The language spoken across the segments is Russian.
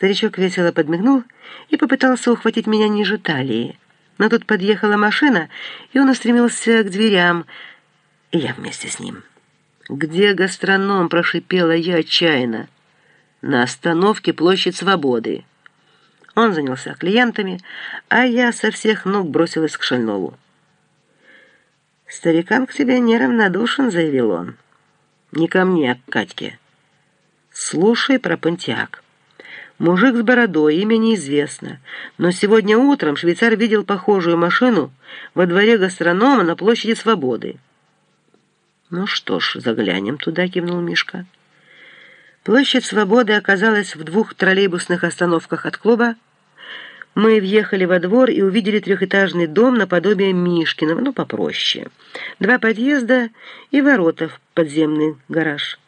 Старичок весело подмигнул и попытался ухватить меня ниже талии. Но тут подъехала машина, и он устремился к дверям, и я вместе с ним. «Где гастроном?» – прошипела я отчаянно. «На остановке площадь Свободы». Он занялся клиентами, а я со всех ног бросилась к Шальнову. «Старикан к тебе неравнодушен», — заявил он. «Не ко мне, а к Катьке. Слушай про Пантиак. Мужик с бородой, имя неизвестно, но сегодня утром швейцар видел похожую машину во дворе гастронома на площади Свободы». «Ну что ж, заглянем туда», — кивнул Мишка. Площадь Свободы оказалась в двух троллейбусных остановках от клуба, мы въехали во двор и увидели трехэтажный дом наподобие Мишкиного, ну, попроще. Два подъезда и ворота в подземный гараж.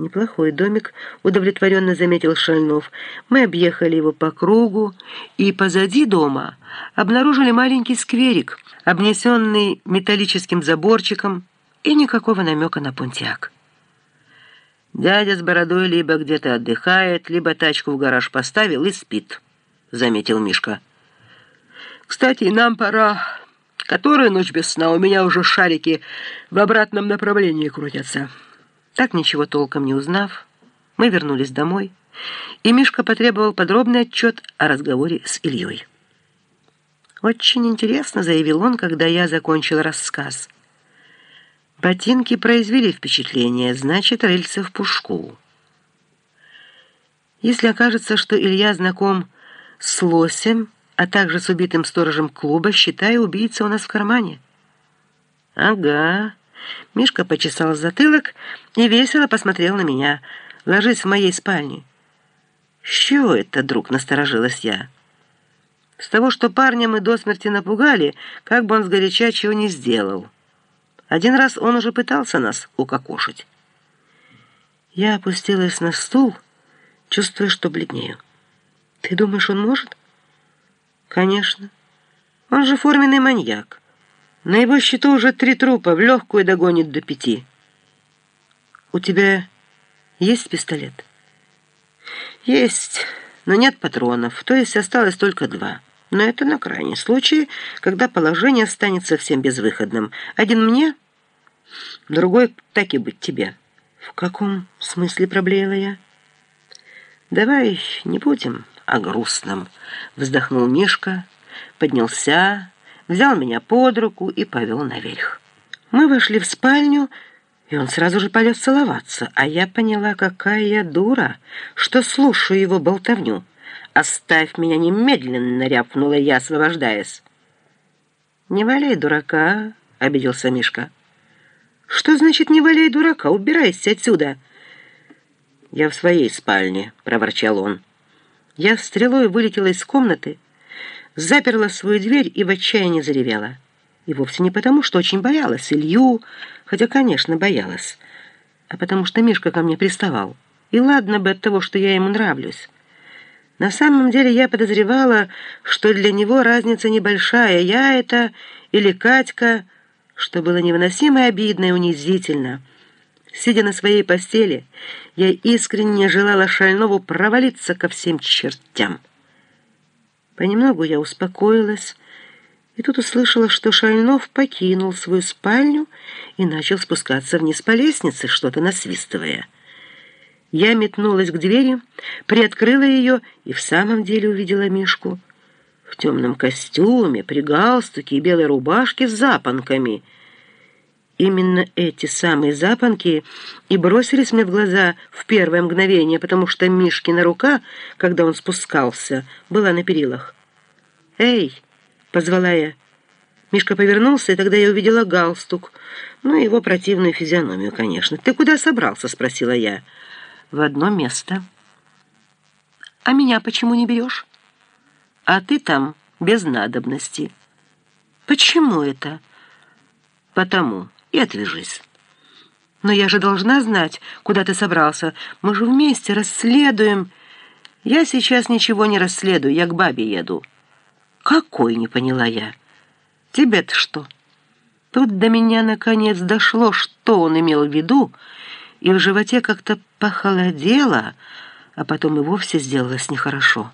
«Неплохой домик», — удовлетворенно заметил Шальнов. «Мы объехали его по кругу, и позади дома обнаружили маленький скверик, обнесенный металлическим заборчиком, и никакого намека на пунтяк. Дядя с бородой либо где-то отдыхает, либо тачку в гараж поставил и спит». — заметил Мишка. «Кстати, нам пора. Которая ночь без сна? У меня уже шарики в обратном направлении крутятся». Так ничего толком не узнав, мы вернулись домой, и Мишка потребовал подробный отчет о разговоре с Ильей. «Очень интересно», — заявил он, когда я закончил рассказ. «Ботинки произвели впечатление, значит, рыльце в пушку». Если окажется, что Илья знаком с лосем, а также с убитым сторожем клуба, считая, убийца у нас в кармане». «Ага». Мишка почесал затылок и весело посмотрел на меня. «Ложись в моей спальне». «С чего это, друг?» — насторожилась я. «С того, что парня мы до смерти напугали, как бы он сгоряча чего не сделал. Один раз он уже пытался нас укокошить». Я опустилась на стул, чувствуя, что бледнею. Ты думаешь, он может? Конечно. Он же форменный маньяк. На его счету уже три трупа, в легкую догонит до пяти. У тебя есть пистолет? Есть, но нет патронов, то есть осталось только два. Но это на крайний случай, когда положение станет совсем безвыходным. Один мне, другой так и быть тебе. В каком смысле проблеяла я? Давай не будем о грустном. Вздохнул Мишка, поднялся, взял меня под руку и повел наверх. Мы вошли в спальню, и он сразу же полез целоваться, а я поняла, какая я дура, что слушаю его болтовню. «Оставь меня немедленно!» — рявкнула я, освобождаясь. «Не валяй дурака!» — обиделся Мишка. «Что значит «не валяй дурака»? Убирайся отсюда!» «Я в своей спальне», — проворчал он. Я стрелой вылетела из комнаты, заперла свою дверь и в отчаянии заревела. И вовсе не потому, что очень боялась Илью, хотя, конечно, боялась, а потому что Мишка ко мне приставал. И ладно бы от того, что я ему нравлюсь. На самом деле я подозревала, что для него разница небольшая, я это или Катька, что было невыносимо обидно и унизительно — Сидя на своей постели, я искренне желала Шальнову провалиться ко всем чертям. Понемногу я успокоилась, и тут услышала, что Шальнов покинул свою спальню и начал спускаться вниз по лестнице, что-то насвистывая. Я метнулась к двери, приоткрыла ее и в самом деле увидела Мишку в темном костюме, при галстуке и белой рубашке с запонками — Именно эти самые запонки и бросились мне в глаза в первое мгновение, потому что Мишкина рука, когда он спускался, была на перилах. «Эй!» — позвала я. Мишка повернулся, и тогда я увидела галстук. Ну, его противную физиономию, конечно. «Ты куда собрался?» — спросила я. «В одно место». «А меня почему не берешь?» «А ты там без надобности». «Почему это?» «Потому» и отвяжись. Но я же должна знать, куда ты собрался. Мы же вместе расследуем. Я сейчас ничего не расследую, я к бабе еду. Какой, не поняла я. Тебе-то что? Тут до меня наконец дошло, что он имел в виду, и в животе как-то похолодело, а потом и вовсе сделалось нехорошо.